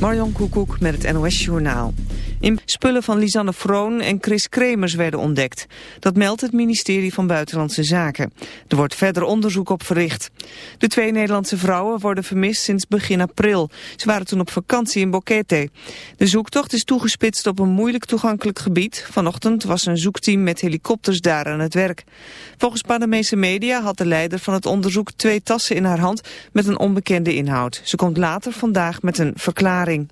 Marjon Koekoek met het NOS Journaal. In spullen van Lisanne Vroon en Chris Kremers werden ontdekt. Dat meldt het ministerie van Buitenlandse Zaken. Er wordt verder onderzoek op verricht. De twee Nederlandse vrouwen worden vermist sinds begin april. Ze waren toen op vakantie in Boquete. De zoektocht is toegespitst op een moeilijk toegankelijk gebied. Vanochtend was een zoekteam met helikopters daar aan het werk. Volgens Panamese media had de leider van het onderzoek twee tassen in haar hand met een onbekende inhoud. Ze komt later vandaag met een verklaring.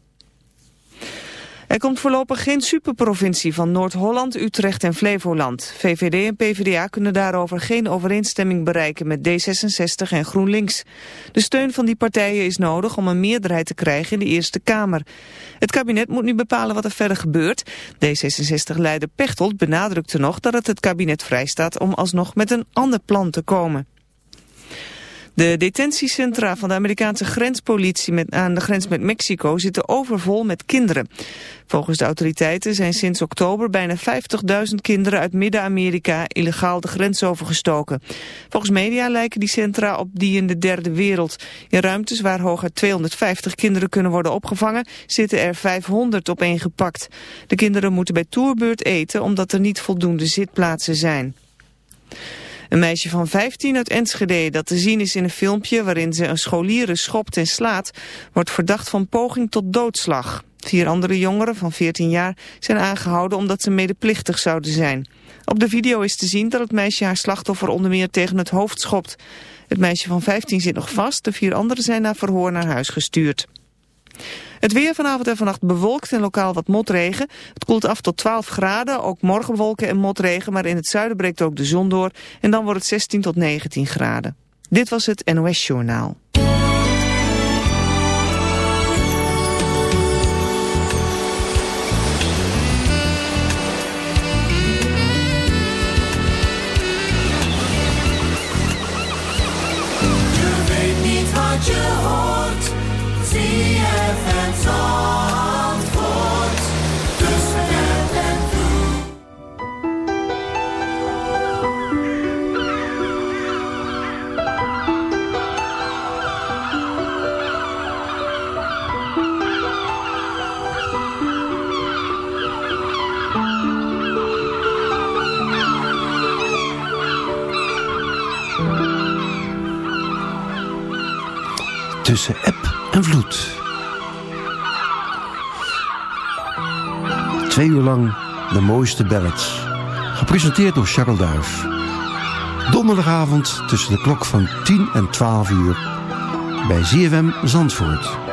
Er komt voorlopig geen superprovincie van Noord-Holland, Utrecht en Flevoland. VVD en PvdA kunnen daarover geen overeenstemming bereiken met D66 en GroenLinks. De steun van die partijen is nodig om een meerderheid te krijgen in de Eerste Kamer. Het kabinet moet nu bepalen wat er verder gebeurt. D66-leider Pechtold benadrukte nog dat het het kabinet vrijstaat om alsnog met een ander plan te komen. De detentiecentra van de Amerikaanse grenspolitie met, aan de grens met Mexico zitten overvol met kinderen. Volgens de autoriteiten zijn sinds oktober bijna 50.000 kinderen uit Midden-Amerika illegaal de grens overgestoken. Volgens media lijken die centra op die in de derde wereld. In ruimtes waar hooguit 250 kinderen kunnen worden opgevangen zitten er 500 opeengepakt. De kinderen moeten bij toerbeurt eten omdat er niet voldoende zitplaatsen zijn. Een meisje van 15 uit Enschede dat te zien is in een filmpje waarin ze een scholieren schopt en slaat, wordt verdacht van poging tot doodslag. Vier andere jongeren van 14 jaar zijn aangehouden omdat ze medeplichtig zouden zijn. Op de video is te zien dat het meisje haar slachtoffer onder meer tegen het hoofd schopt. Het meisje van 15 zit nog vast, de vier anderen zijn naar verhoor naar huis gestuurd. Het weer vanavond en vannacht bewolkt en lokaal wat motregen. Het koelt af tot 12 graden, ook morgen wolken en motregen, maar in het zuiden breekt ook de zon door. En dan wordt het 16 tot 19 graden. Dit was het NOS Journaal. Tussen app en vloed. Twee uur lang de mooiste ballads. Gepresenteerd door Charles Duif. Donderdagavond tussen de klok van 10 en 12 uur. Bij ZFM Zandvoort.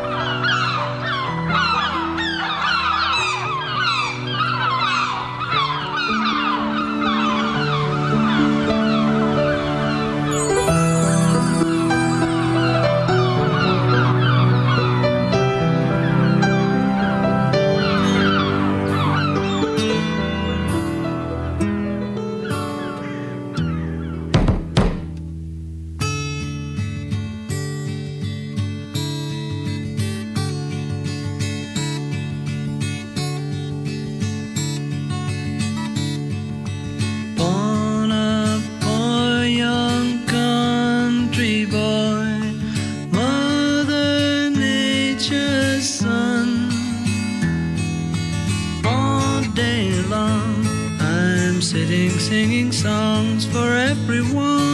Sitting singing songs for everyone.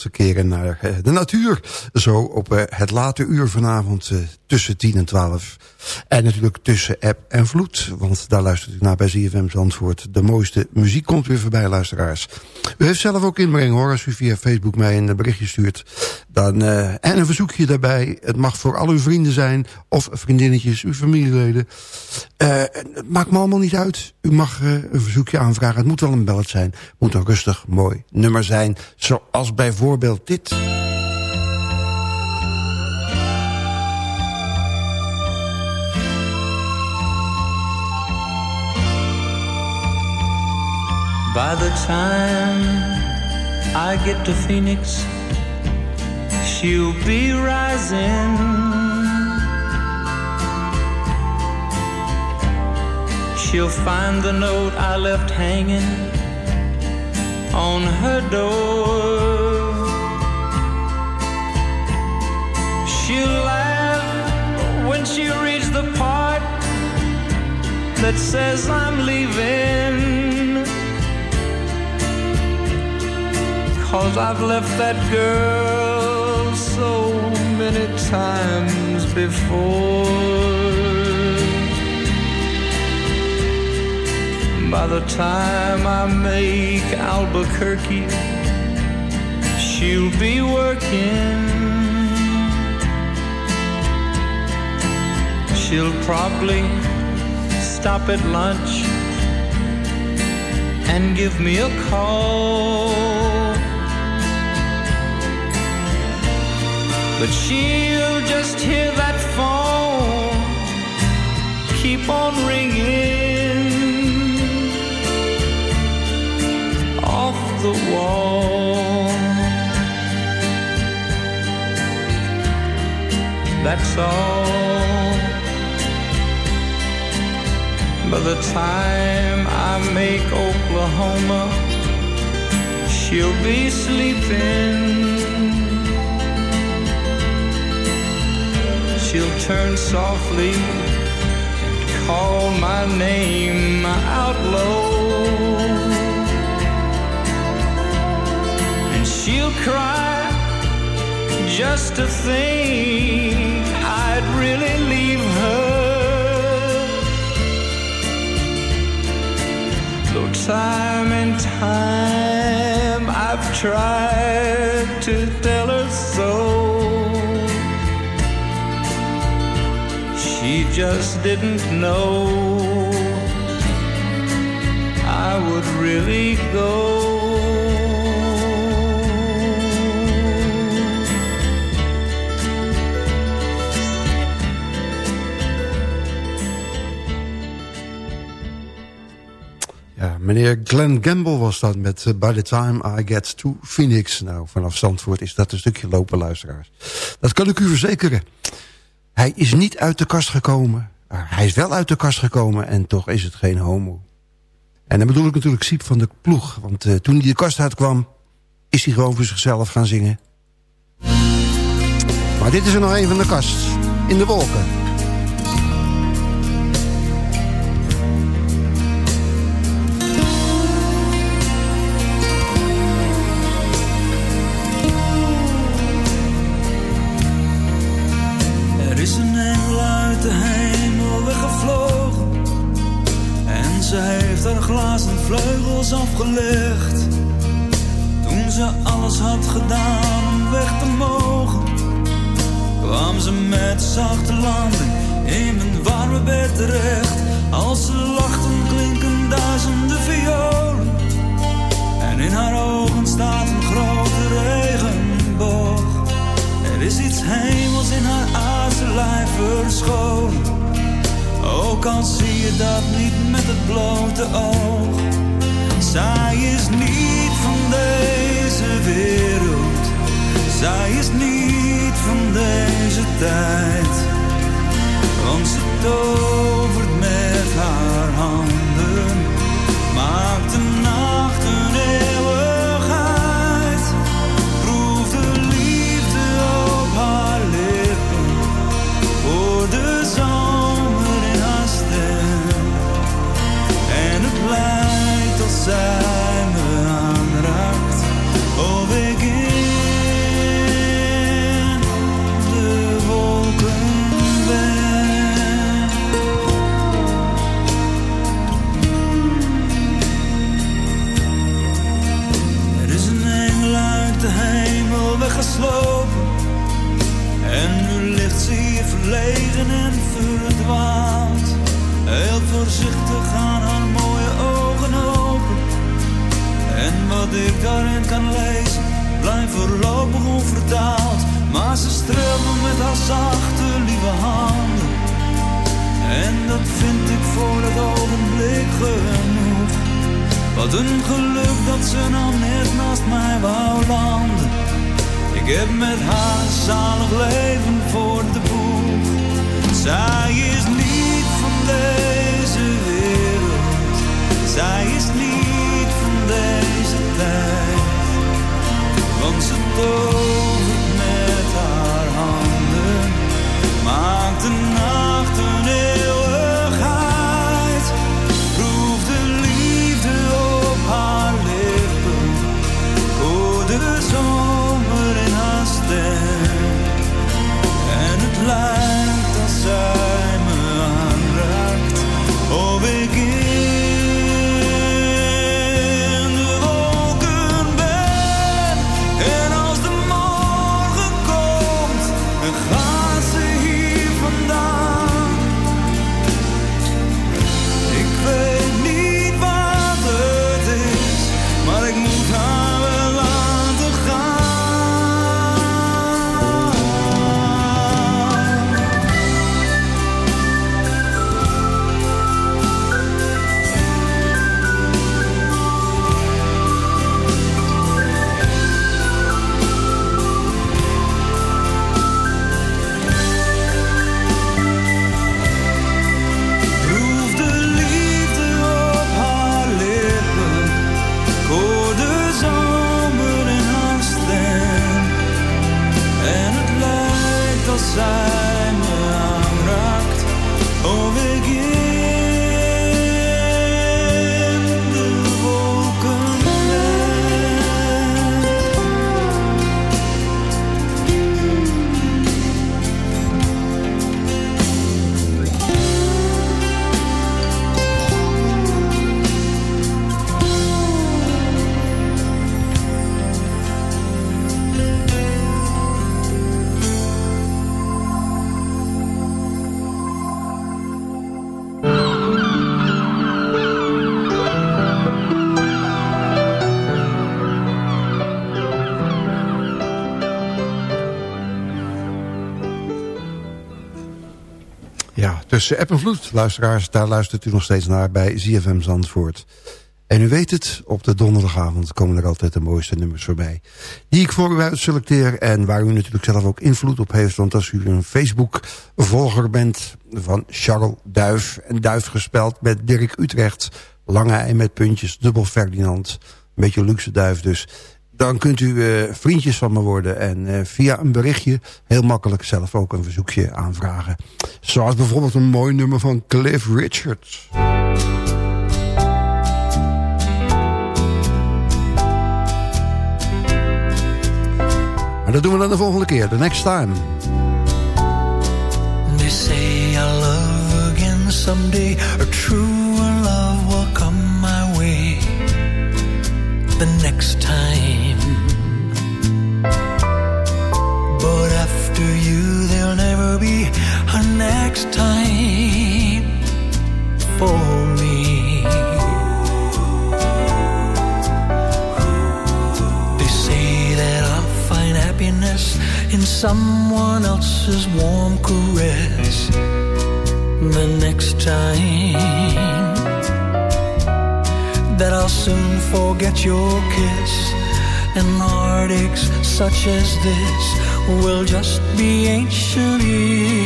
Terug naar eh, de natuur. Zo op eh, het late uur vanavond eh, tussen 10 en 12. En natuurlijk tussen app en vloed. Want daar luistert u naar bij ZFM Zandvoort. De mooiste muziek komt weer voorbij, luisteraars. U heeft zelf ook inbreng hoor. Als u via Facebook mij een berichtje stuurt. Dan, uh, en een verzoekje daarbij. Het mag voor al uw vrienden zijn. Of vriendinnetjes, uw familieleden. Uh, het maakt me allemaal niet uit. U mag uh, een verzoekje aanvragen. Het moet wel een bellet zijn. Het moet een rustig, mooi nummer zijn. Zoals bijvoorbeeld dit. By the time I get to Phoenix, she'll be rising. She'll find the note I left hanging on her door. She'll laugh when she reads the part that says I'm leaving. Cause I've left that girl so many times before. By the time I make Albuquerque, she'll be working. She'll probably stop at lunch and give me a call. But she'll just hear that phone keep on ringing off the wall. That's all. By the time I make Oklahoma, she'll be sleeping. She'll turn softly and call my name out low. And she'll cry just to think I'd really leave her. Though time and time I've tried to tell her so. Just didn't know I would really go. Meneer Glenn Gamble was dat met uh, By the Time I Get to Phoenix. Nou, vanaf Zandvoort is dat een stukje lopen, luisteraars. Dat kan ik u verzekeren. Hij is niet uit de kast gekomen. Hij is wel uit de kast gekomen en toch is het geen homo. En dan bedoel ik natuurlijk Siep van de ploeg. Want uh, toen hij de kast uitkwam, is hij gewoon voor zichzelf gaan zingen. Maar dit is er nog een van de kast. In de wolken. Vleugels afgelegd. Toen ze alles had gedaan om weg te mogen, kwam ze met zachte landing in mijn warme bed terecht. Als ze lachten klinken duizenden violen. En in haar ogen staat een grote regenboog. Er is iets hemels in haar aardse verscholen. Ook al zie je dat niet met het blote oog. Zij is niet van deze wereld. Zij is niet van deze tijd. Want ze tovert met haar handen. Maakt de En nu ligt ze hier verlegen en verdwaald. Heel voorzichtig gaan haar mooie ogen open. En wat ik daarin kan lezen, blijft voorlopig onvertaald. Maar ze streelt me met haar zachte, lieve handen. En dat vind ik voor dat ogenblik genoeg. Wat een geluk dat ze nou net naast mij wou landen. Ik heb met haar zalig leven voor de boeg. Zij is niet van deze wereld. Zij is niet van deze tijd. Want ze tussen app vloed, luisteraars. Daar luistert u nog steeds naar bij ZFM Zandvoort. En u weet het, op de donderdagavond komen er altijd de mooiste nummers voorbij. Die ik voor u uitselecteer en waar u natuurlijk zelf ook invloed op heeft. Want als u een Facebook-volger bent van Charles Duif... en Duif gespeld met Dirk Utrecht... lange ei met puntjes, dubbel Ferdinand... een beetje luxe duif dus... dan kunt u eh, vriendjes van me worden. En eh, via een berichtje heel makkelijk zelf ook een verzoekje aanvragen. Zoals bijvoorbeeld een mooi nummer van Cliff Richards. Maar dat doen we dan de volgende keer, the next time. They say I'll love again someday, heartaches such as this will just be ancient history.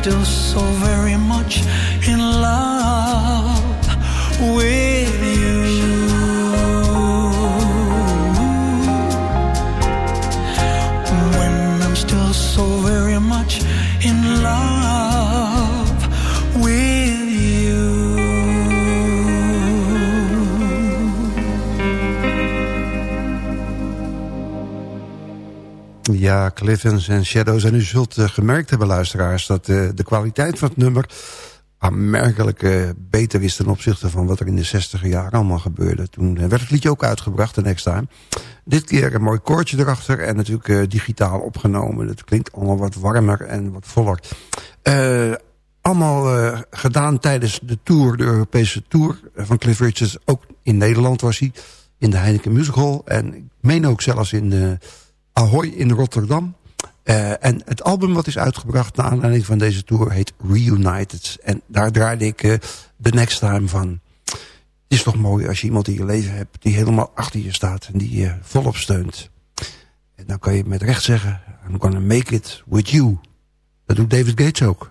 Still so very much Ja, Cliffens en Shadows. En u zult eh, gemerkt hebben, luisteraars... dat eh, de kwaliteit van het nummer aanmerkelijk eh, beter is... ten opzichte van wat er in de 60 jaren allemaal gebeurde. Toen werd het liedje ook uitgebracht, de Next Time. Dit keer een mooi koortje erachter en natuurlijk digitaal opgenomen. Het klinkt allemaal wat warmer en wat voller. Allemaal gedaan tijdens de tour, de Europese tour van Cliff Richards. Ook in Nederland was hij, in de Heineken Music Hall. En ik meen ook zelfs in de Ahoy in Rotterdam. Eh, en het album wat is uitgebracht naar aanleiding van deze tour heet Reunited. En daar draaide ik eh, The Next Time van. Het is toch mooi als je iemand in je leven hebt die helemaal achter je staat en die je volop steunt. En dan kan je met recht zeggen, I'm gonna make it with you. Dat doet David Gates ook.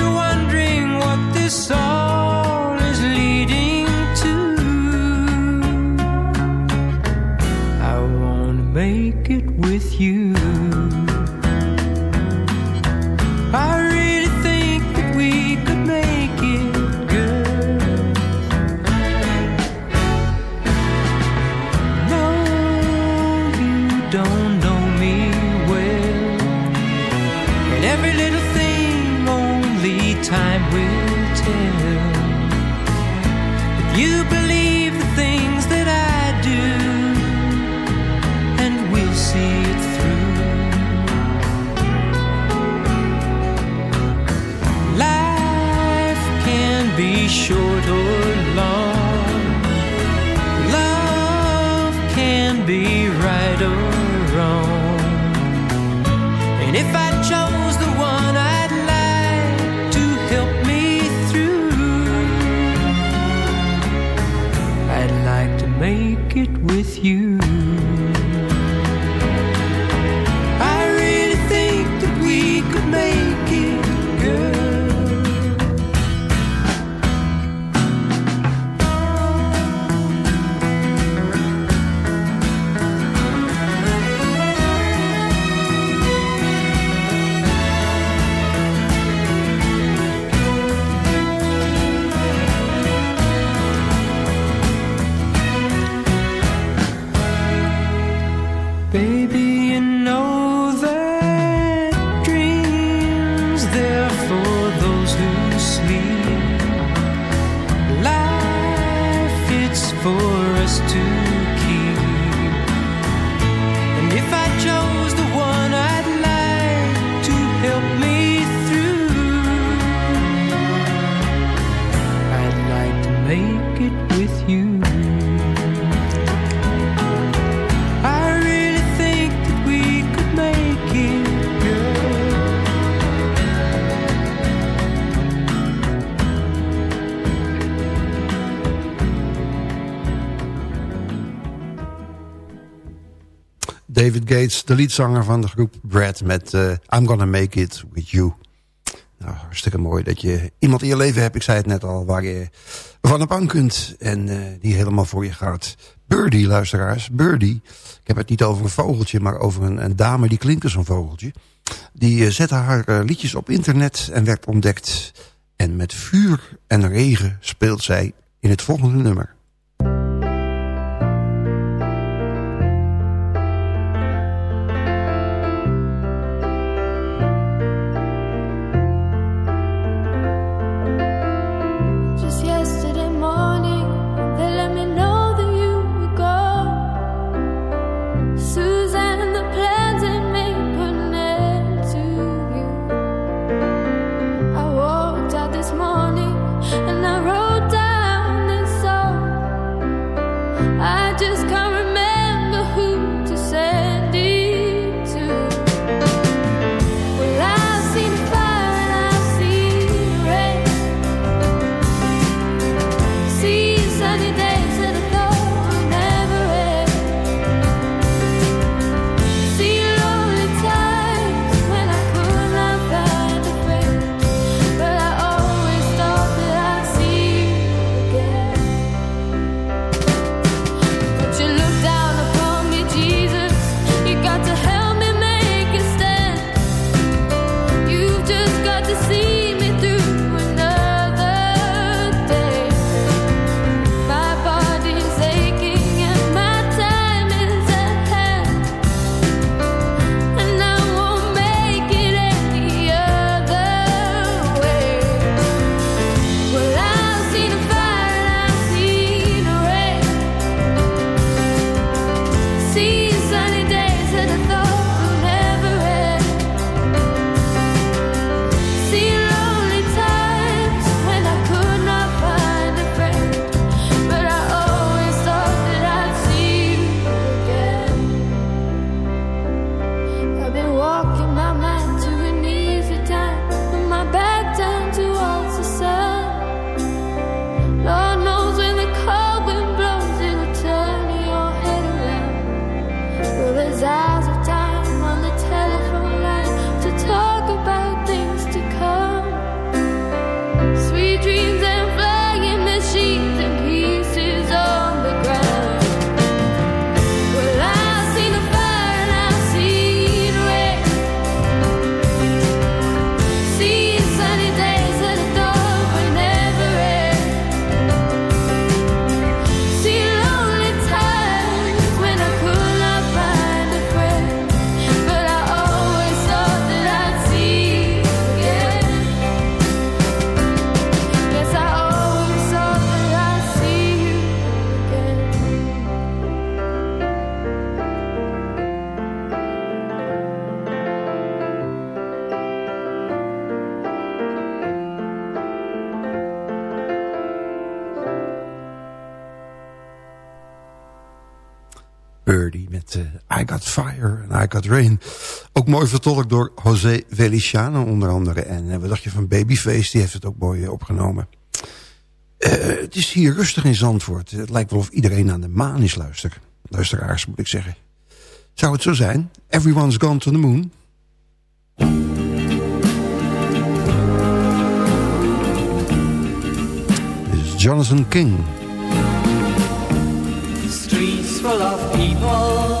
De liedzanger van de groep Brad... met uh, I'm Gonna Make It With You. Nou, hartstikke mooi dat je iemand in je leven hebt, ik zei het net al... waar je van op aan kunt en uh, die helemaal voor je gaat. Birdie, luisteraars, Birdie. Ik heb het niet over een vogeltje, maar over een, een dame die klinkt als een vogeltje. Die uh, zette haar liedjes op internet en werd ontdekt. En met vuur en regen speelt zij in het volgende nummer. I Got Rain. Ook mooi vertolkt door José Feliciano onder andere. En uh, wat dacht je van Babyface, die heeft het ook mooi uh, opgenomen. het is hier rustig in Zandvoort. Het lijkt wel of iedereen aan de maan is luister. Luisteraars moet ik zeggen. Zou het zo zijn? Everyone's gone to the moon. This is Jonathan King. Streets full of people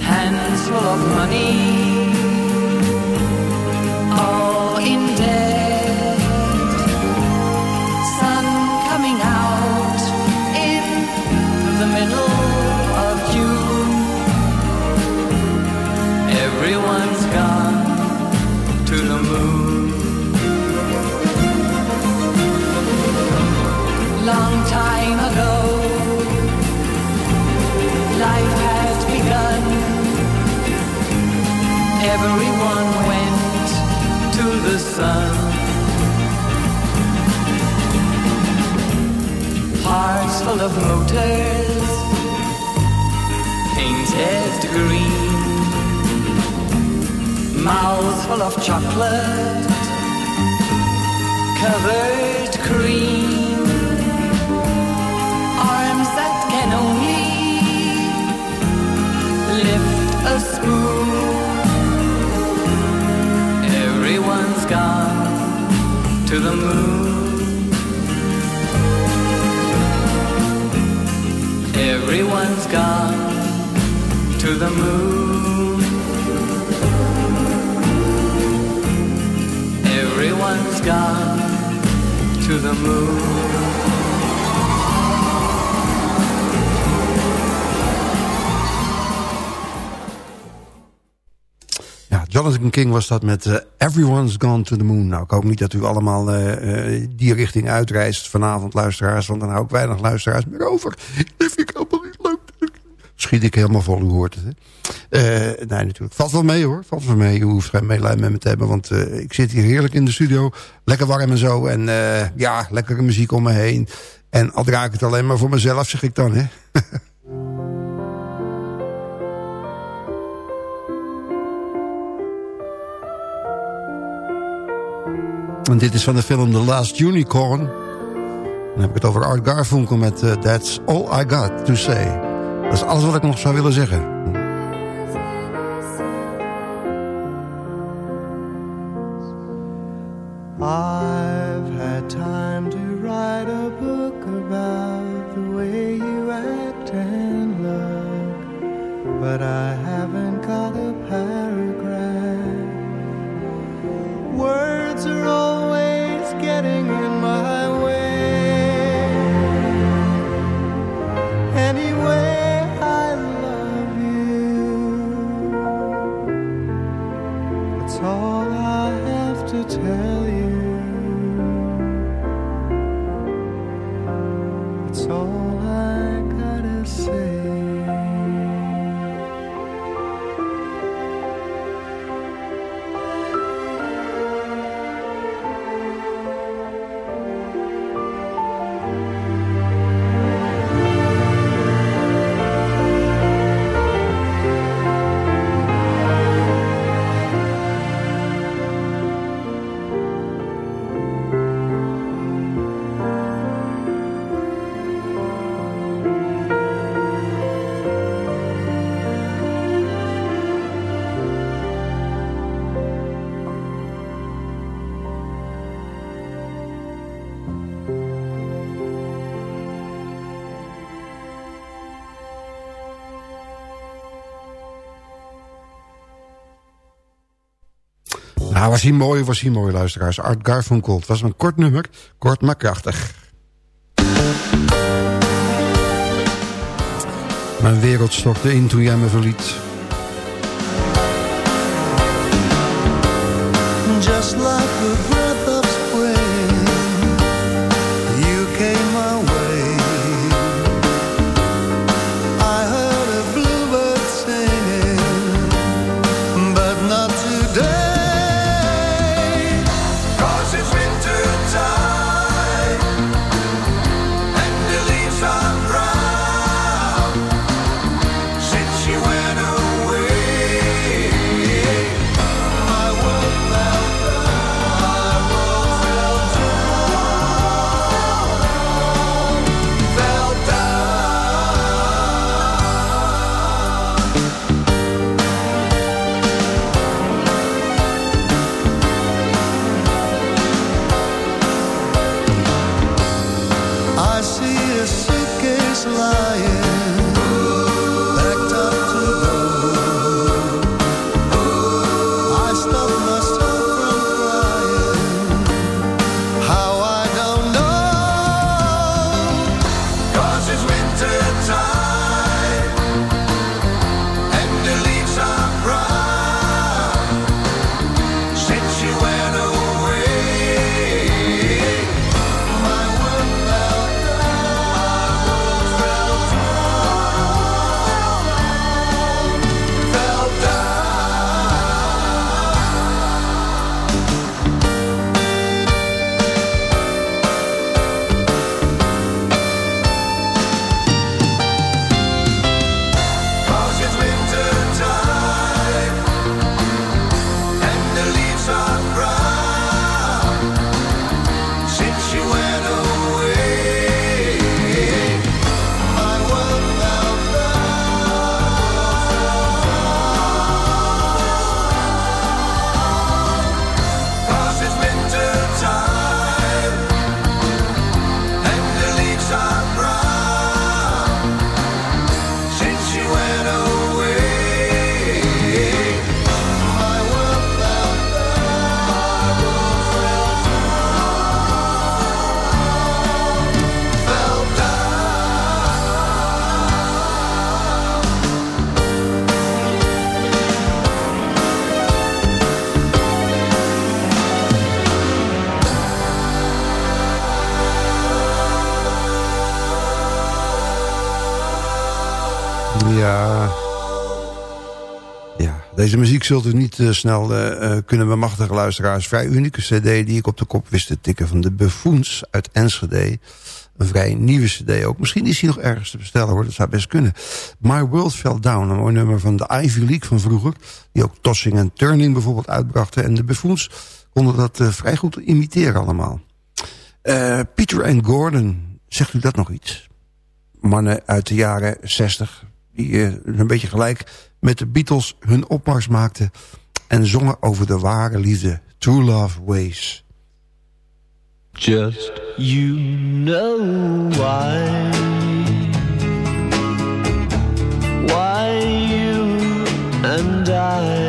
hands full of money, Was dat met uh, Everyone's Gone to the Moon. Nou, ik hoop niet dat u allemaal uh, uh, die richting uitreist vanavond, luisteraars. Want dan hou ik weinig luisteraars meer over. Dat vind ik helemaal niet leuk. Schiet ik helemaal vol, u hoort het. Hè? nee, natuurlijk. Valt wel mee hoor. Valt wel mee. U hoeft geen medelijden met me te hebben. Want ik zit hier heerlijk in de studio. Lekker warm en zo. En ja, lekkere muziek om me heen. En al draai ik het alleen maar voor mezelf, zeg ik dan. Hè? En dit is van de film The Last Unicorn. Dan heb ik het over Art Garfunkel met uh, That's All I Got To Say. Dat is alles wat ik nog zou willen zeggen. Nou, was hij mooi, was hij mooi, luisteraars. Art Garfunkel. Het was een kort nummer, kort maar krachtig. Mijn wereld stortte in toen jij me verliet. Deze muziek zult u niet eh, snel eh, kunnen bemachtigen, luisteraars. Vrij unieke cd die ik op de kop wist te tikken van de Buffoons uit Enschede. Een vrij nieuwe cd ook. Misschien is hij nog ergens te bestellen hoor, dat zou best kunnen. My World Fell Down, een mooi nummer van de Ivy League van vroeger. Die ook Tossing en Turning bijvoorbeeld uitbrachten. En de Buffoons konden dat vrij goed imiteren allemaal. Peter en Gordon, zegt u dat nog iets? Mannen uit de jaren 60, die een beetje gelijk met de Beatles hun opmars maakten... en zongen over de ware liefde, True Love Ways. Just you know why. Why you and I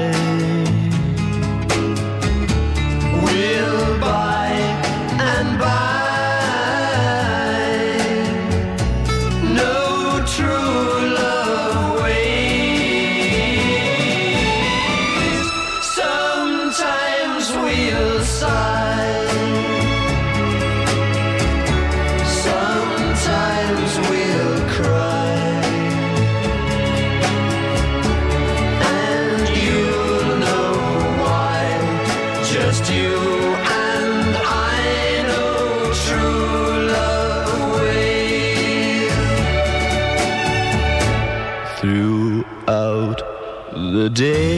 the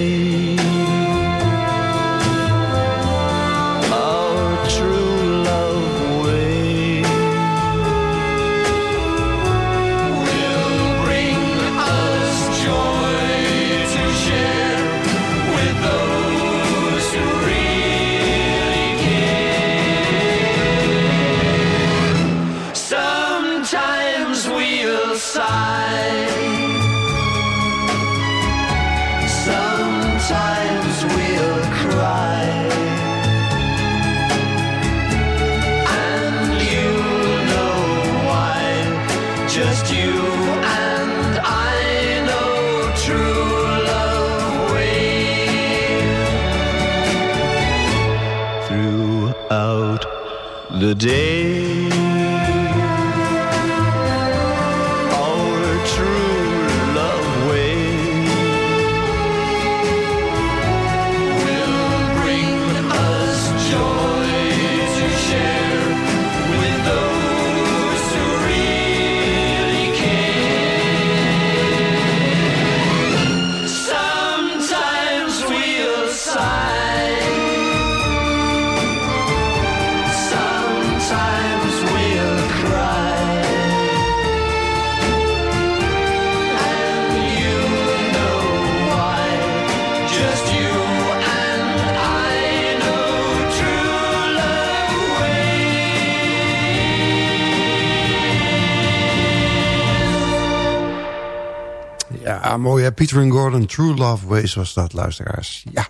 mooi hè. Peter and Gordon, True Love Ways was dat, luisteraars. Ja.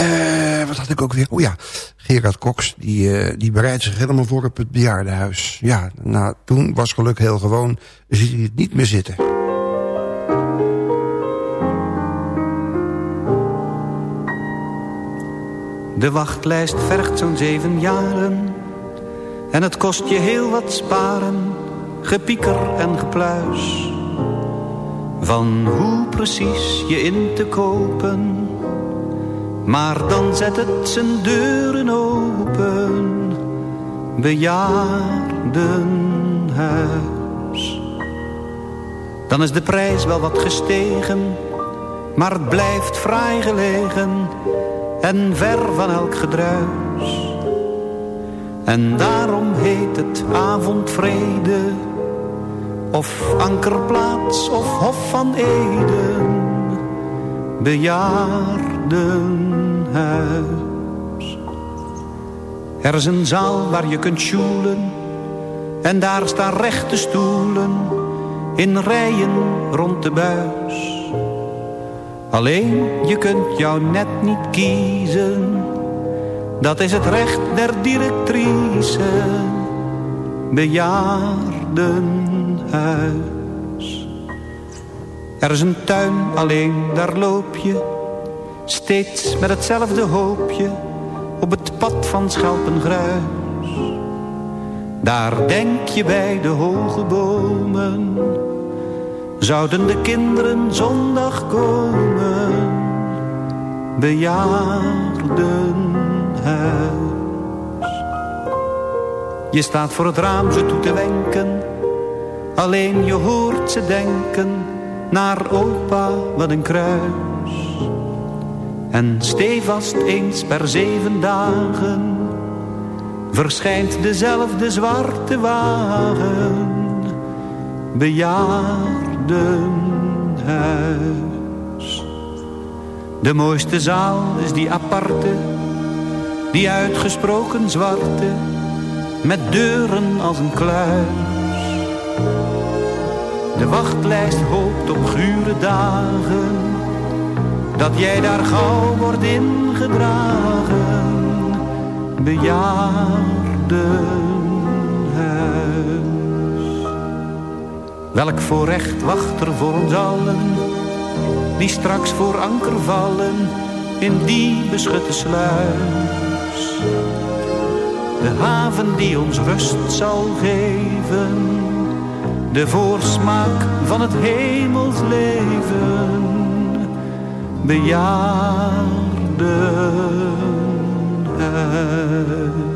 Uh, wat had ik ook weer? Oh ja, Gerard Cox, die, uh, die bereidt zich helemaal voor op het bejaardenhuis. Ja, nou, toen was geluk heel gewoon. Ziet hij het niet meer zitten. De wachtlijst vergt zo'n zeven jaren. En het kost je heel wat sparen. Gepieker en gepluis van hoe precies je in te kopen. Maar dan zet het zijn deuren open, bejaardenhuis. Dan is de prijs wel wat gestegen, maar het blijft fraai gelegen en ver van elk gedruis. En daarom heet het avondvrede of Ankerplaats of Hof van Eden, bejaardenhuis. Er is een zaal waar je kunt sjoelen en daar staan rechte stoelen in rijen rond de buis. Alleen je kunt jou net niet kiezen, dat is het recht der directrice, bejaarden Er is een tuin, alleen daar loop je, steeds met hetzelfde hoopje, op het pad van schelpengruis. Daar denk je bij de hoge bomen, zouden de kinderen zondag komen, bejaardenhuis. Je staat voor het raam ze toe te wenken Alleen je hoort ze denken naar opa wat een kruis. En stevast eens per zeven dagen verschijnt dezelfde zwarte wagen. Bejaardenhuis. De mooiste zaal is die aparte, die uitgesproken zwarte, met deuren als een kluis de wachtlijst hoopt op gure dagen, dat jij daar gauw wordt ingedragen, bejaardenhuis. Welk voorrecht wacht er voor ons allen, die straks voor anker vallen in die beschutte sluis. De haven die ons rust zal geven de voorsmaak van het hemels leven, bejaardenhuis.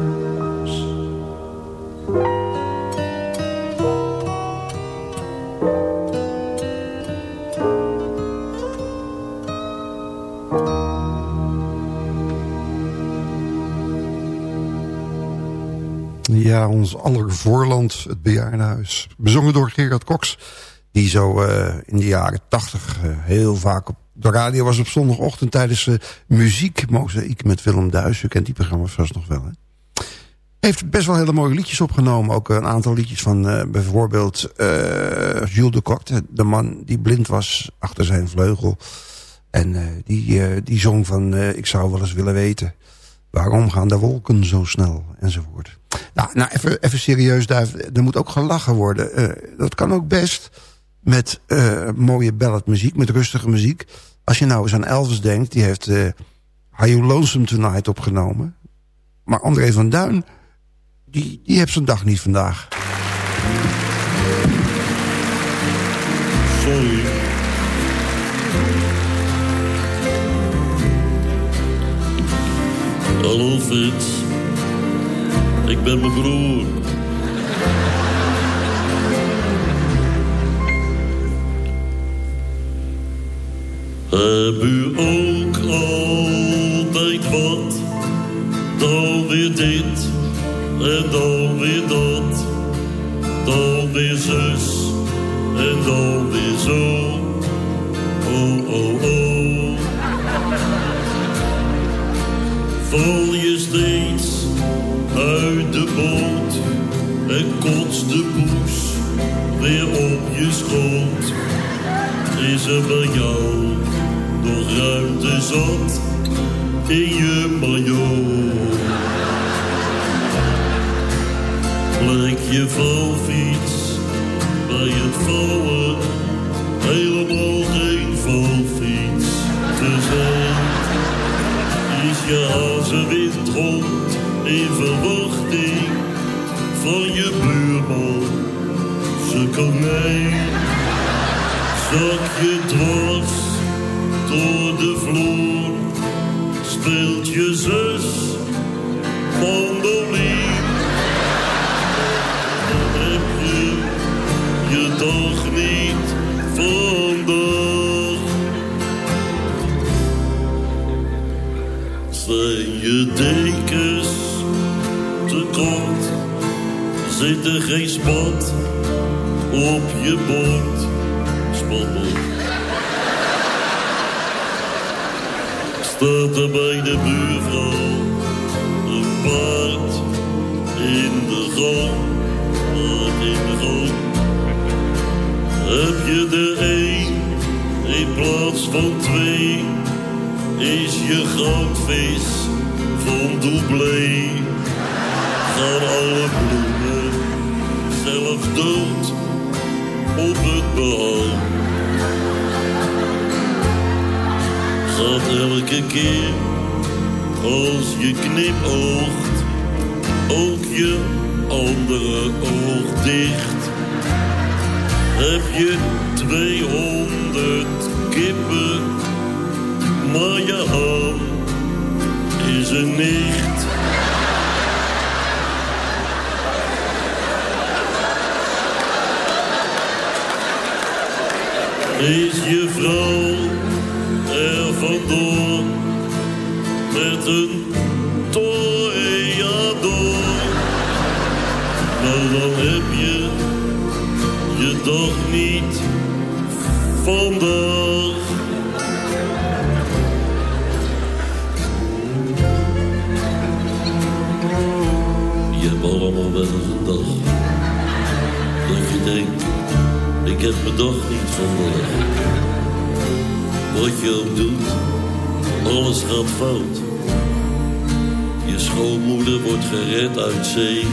Ja, ons aller voorland, het bejaardenhuis. Bezongen door Gerard Cox, die zo uh, in de jaren tachtig uh, heel vaak op de radio was op zondagochtend tijdens uh, muziek. Met Willem Duis, u kent die programma's vast nog wel. Hè? Heeft best wel hele mooie liedjes opgenomen. Ook een aantal liedjes van bijvoorbeeld Jules de Kock, de man die blind was achter zijn vleugel. En die, die zong van Ik zou wel eens willen weten... Waarom gaan de wolken zo snel? Enzovoort. Nou, even, even serieus, Duif. Er moet ook gelachen worden. Uh, dat kan ook best met uh, mooie balladmuziek, met rustige muziek. Als je nou eens aan Elvis denkt, die heeft uh, You Lonesome Tonight opgenomen. Maar André van Duin, die, die heeft zijn dag niet vandaag. Sorry. Hallo. Ik ben mijn broer. Heb u ook altijd wat? Dan weer dit en dan weer dat. Dan weer zus en dan weer zo. Oh, oh, oh. Val je steeds uit de boot en kotst de poes weer op je schoot. Is er bij jou nog ruimte zat in je maillot? Lijkt je vouwfiets bij het vallen helemaal geen valfiets te zijn. Is je hazenwindhond in verwachting van je buurman, ze konijn. Zak je dwars door de vloer, speelt je zus mandoline. Heb je je dag niet Zit er geen spat op je bord? Spat op. Staat er bij de buurvrouw een paard in de gang? In de gang. Heb je er één in plaats van twee? Is je goudvis van doublé? Gaan alle bloemen dood op het behang? Gaat elke keer als je knipoogt ook je andere oog dicht? Heb je 200 kippen, maar je haan is er niet. Is je vrouw er vandoor met een toreador? Nou dan heb je je dag niet vandaag. Je hebt allemaal wel eens een dag dat je denkt, ik heb mijn dag niet vandaag. Wat je ook doet, alles gaat fout. Je schoonmoeder wordt gered uit zee.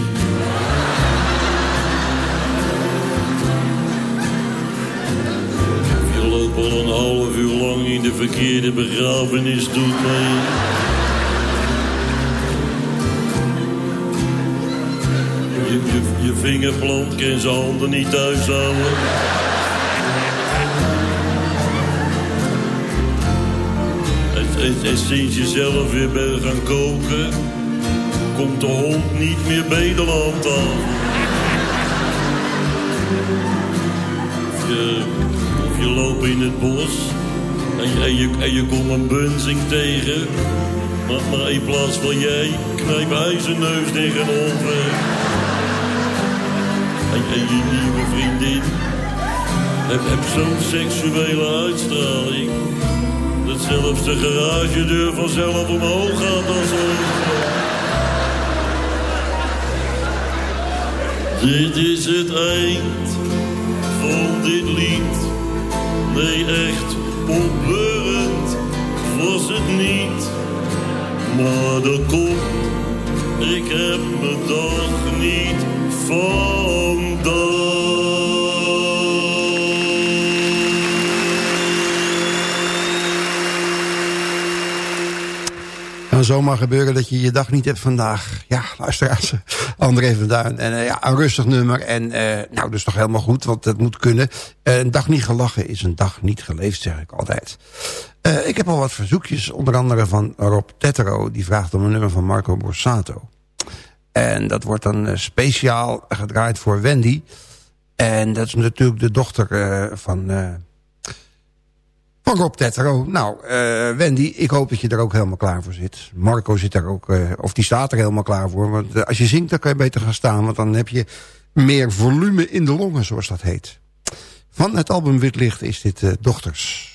Je loopt al een half uur lang in de verkeerde begrafenis doet mee. Vingerplant kan zijn handen niet thuis houden. En, en, en sinds je zelf weer bent gaan koken, komt de hond niet meer Nederland aan. Of je, of je loopt in het bos en je, en je, en komt een bunzing tegen. Maar, maar in plaats van jij knijpt hij zijn neus tegen een hond. En, je nieuwe vriendin heb, zo'n seksuele uitstraling. Dat zelfs de garagedeur vanzelf omhoog gaat als een... Dit is het eind van dit lied. Nee, echt opbeurend was het niet. Maar dat komt, ik heb mijn dag niet. Zomaar gebeuren dat je je dag niet hebt vandaag. Ja, luisteraars, André van Duin. En uh, ja, een rustig nummer. En uh, nou, dus toch helemaal goed, want dat moet kunnen. Uh, een dag niet gelachen is een dag niet geleefd, zeg ik altijd. ik heb al wat verzoekjes, onder andere van Rob Tetero. Die vraagt om een nummer van Marco Borsato. En dat wordt dan speciaal gedraaid voor Wendy. En dat is natuurlijk de dochter van van Rob Tetro. Nou, uh, Wendy, ik hoop dat je er ook helemaal klaar voor zit. Marco zit er ook, uh, of die staat er helemaal klaar voor. Want uh, als je zingt, dan kan je beter gaan staan. Want dan heb je meer volume in de longen, zoals dat heet. Van het album Witlicht is dit Dochters.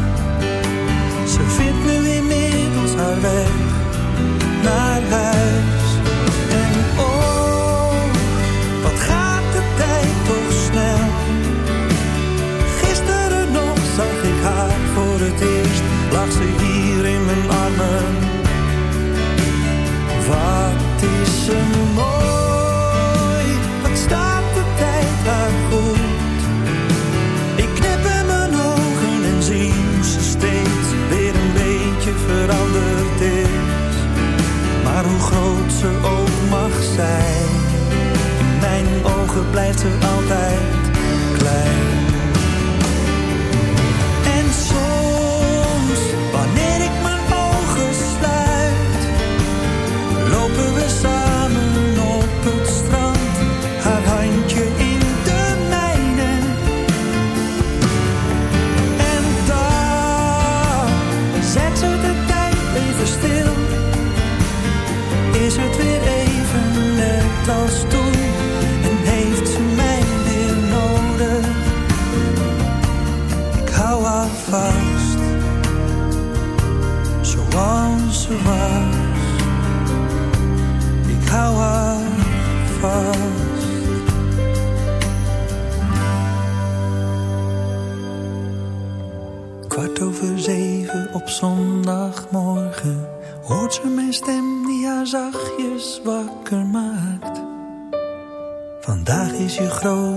Ze mooi, wat staat de tijd daar goed. Ik knip in mijn ogen en zie hoe ze steeds weer een beetje veranderd is. Maar hoe groot ze ook mag zijn, in mijn ogen blijft ze altijd als groot.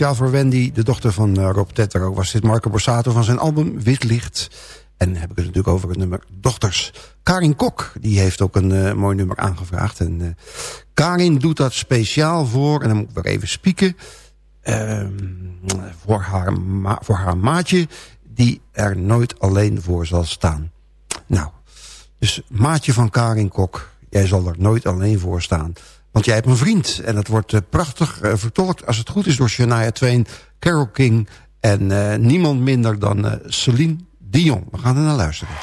Speciaal voor Wendy, de dochter van uh, Rob Tettero... was dit Marco Borsato van zijn album Wit Licht. En dan heb ik het natuurlijk over het nummer Dochters. Karin Kok, die heeft ook een uh, mooi nummer aangevraagd. En uh, Karin doet dat speciaal voor, en dan moet ik weer even spieken... Ehm, voor, haar voor haar maatje, die er nooit alleen voor zal staan. Nou, dus maatje van Karin Kok, jij zal er nooit alleen voor staan... Want jij hebt een vriend. En dat wordt uh, prachtig uh, vertolkt, als het goed is, door Shania Twain, Carol King... en uh, niemand minder dan Celine Dion. We gaan er naar luisteren.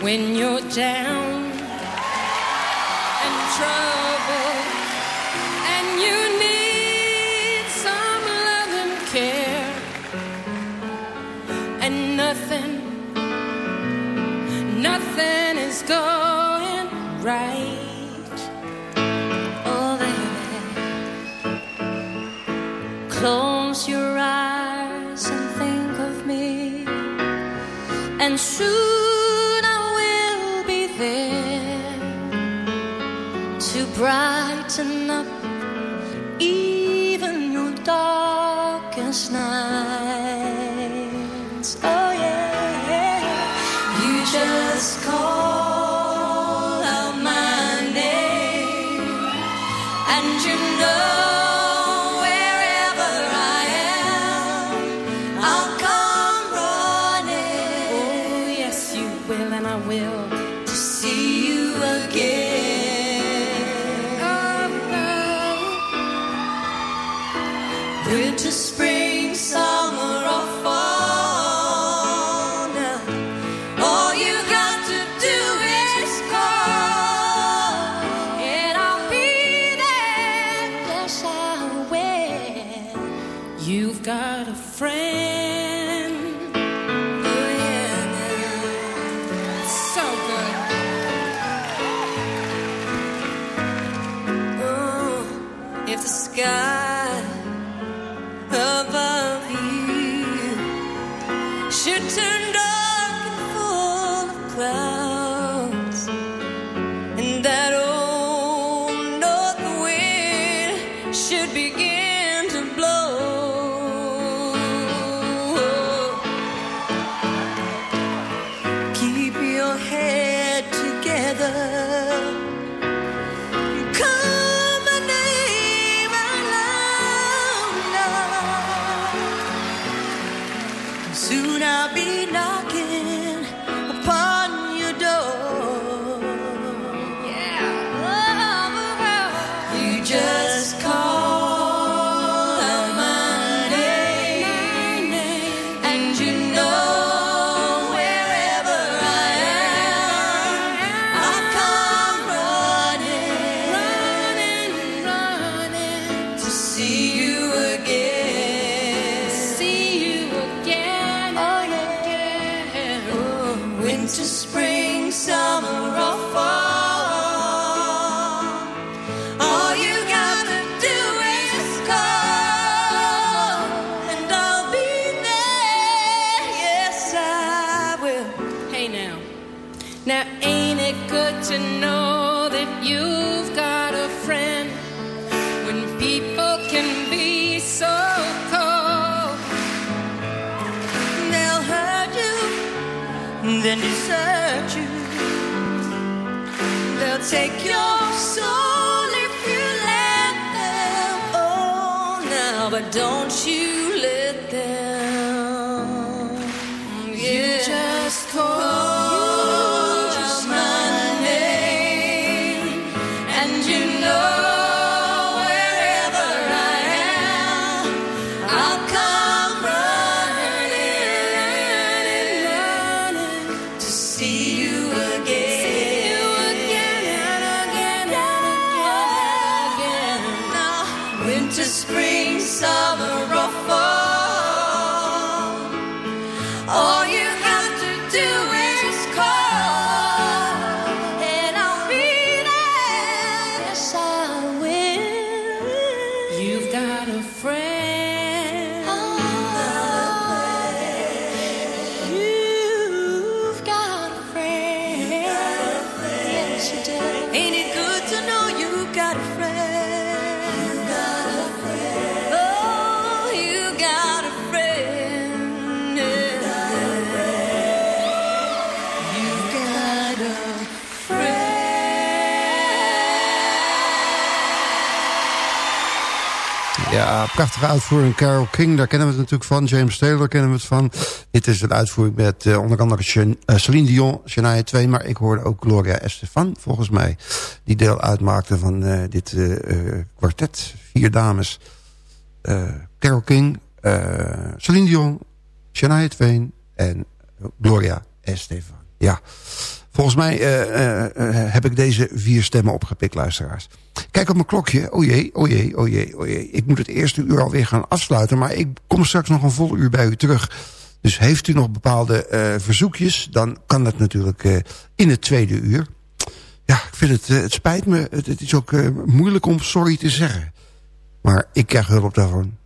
When close your eyes and think of me and soon. I will be there to brighten friend. Then desert you. They'll take your soul prachtige uitvoering Carol King, daar kennen we het natuurlijk van. James Taylor kennen we het van. Dit is een uitvoering met uh, onder andere uh, Celine Dion, Shania 2... maar ik hoorde ook Gloria Estefan, volgens mij... die deel uitmaakte van uh, dit kwartet. Vier dames. Carol King, Celine Dion, Shania Twain en Gloria Estefan. Ja, volgens mij heb ik deze vier stemmen opgepikt, luisteraars. Kijk op mijn klokje. O jee, o jee, o jee, o jee. Ik moet het eerste uur alweer gaan afsluiten. Maar ik kom straks nog een vol uur bij u terug. Dus heeft u nog bepaalde verzoekjes... dan kan dat natuurlijk in het tweede uur. Ja, ik vind het, het spijt me. Het, het is ook moeilijk om sorry te zeggen. Maar ik krijg hulp daarvan.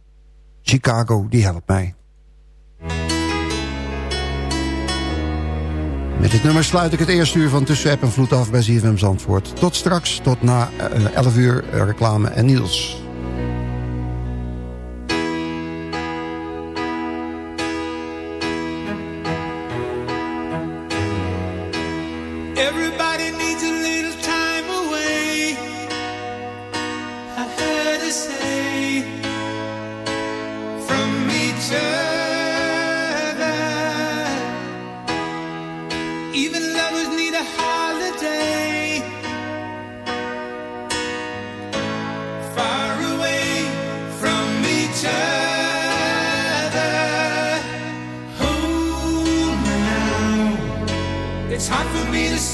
Chicago, die helpt mij. Met dit nummer sluit ik het eerste uur van Tussen App en Vloed af bij ZFM Zandvoort. Tot straks, tot na 11 eh, uur eh, reclame en Niels.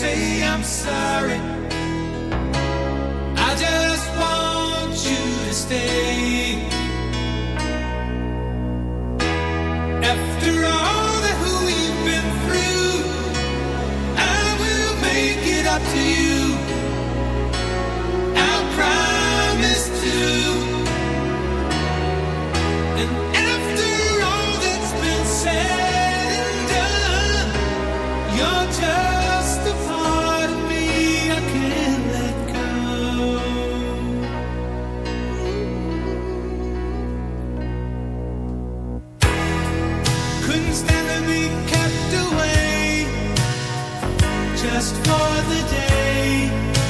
say I'm sorry. I just want you to stay. After all that we've been through, I will make it up to you. I promise to. And after all that's been said and done, you're just couldn't stand to be kept away just for the day.